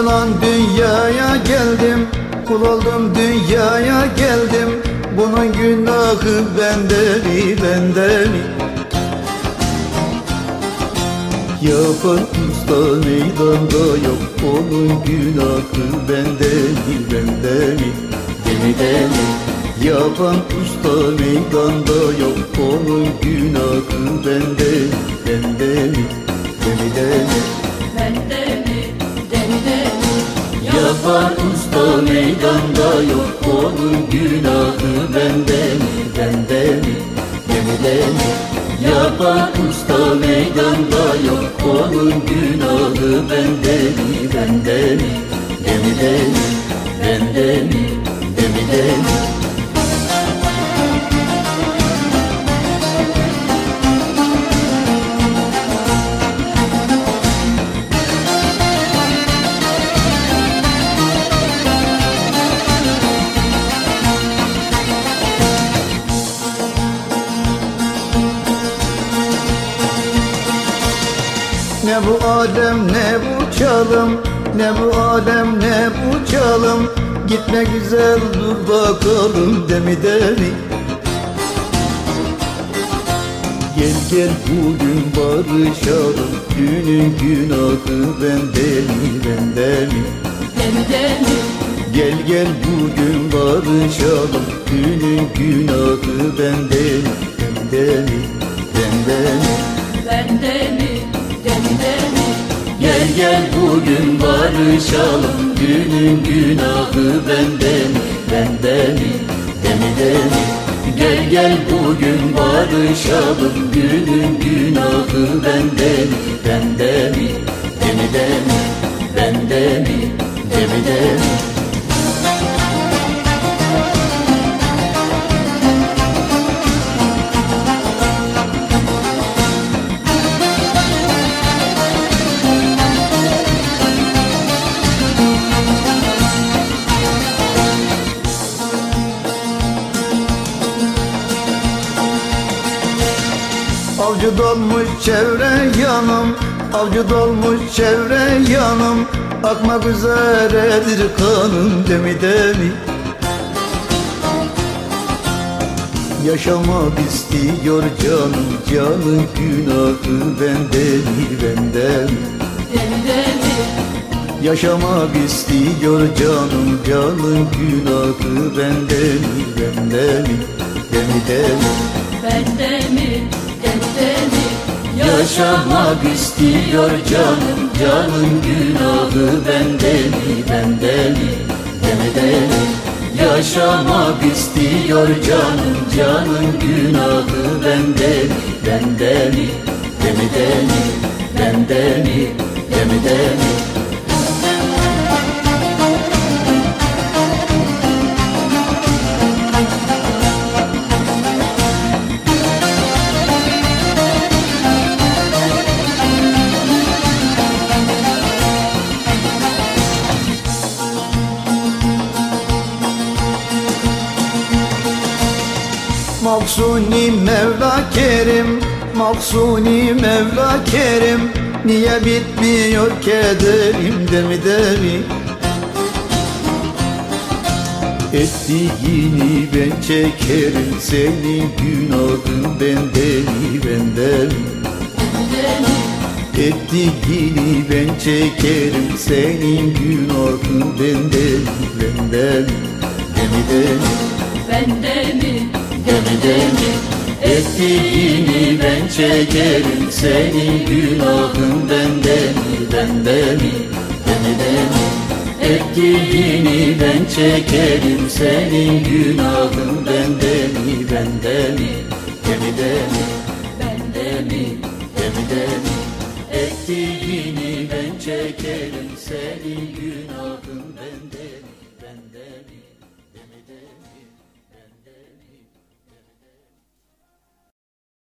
Yalan dünyaya geldim Kul oldum dünyaya geldim. Bunun günahı bende mi bende mi Yapan usta meydanda yok Onun günahı bende mi bende mi Demi demi Yapan usta meydanda yok Onun günahı bende mi bende mi Demi demi Bende mi, demde mi? Yapan usta meydanda yok. Onun günahı bende mi bende mi? Gemide mi? Yapan usta meydanda yok. Onun günahı bende mi bende mi? Gemide mi? Bende mi? Gemide mi Ne bu alem ne bu çalım? Ne bu alem ne bu çalım? Gitme güzel dur bakalım demi demi Gel gel bugün barışalım. Dünün günahı bende mi bende mi? Demde mi, Gel gel bugün barışalım. Dünün günahı bende mi bende mi? Bende mi? Bende mi? Gel bugün barışalım. Günün günahı bende mi bende mi demi demi Gel gel bugün barışalım. Günün günahı bende mi bende mi? Demi demi bende mi demi demi Avcı dolmuş çevre yanım Avcı dolmuş çevre yanım. Akmak üzeredir kanım demi demi. Yaşamak istiyor canım Canın günahı bende mi bende mi mi, Yaşamak istiyor canım Canın günahı bende mi bende mi Demi demi. Bende mi, demde mi? Yaşamak istiyor canım Canın günahı bende mi bende mi Demede mi Yaşamak istiyor canım Canın günahı bende mi bende mi Demede mi Maksuni Mevla Kerim Maksuni Mevla Kerim Niye bitmiyor kederim demi demi? Ettiğini ben çekerim Senin günahın bende mi Demde mi, Ettiğini ben çekerim Senin günahın bende mi bende mi Demi demi. Bende mi, gövdeni Ettiğini ben çekerim. Senin günahın bende mi, bende mi, bende Ettiğini ben çekerim. Senin günahın bende mi, bende mi, gemide mi? Bende Ettiğini ben çekerim. Senin günahın bende mi, bende mi, gemide mi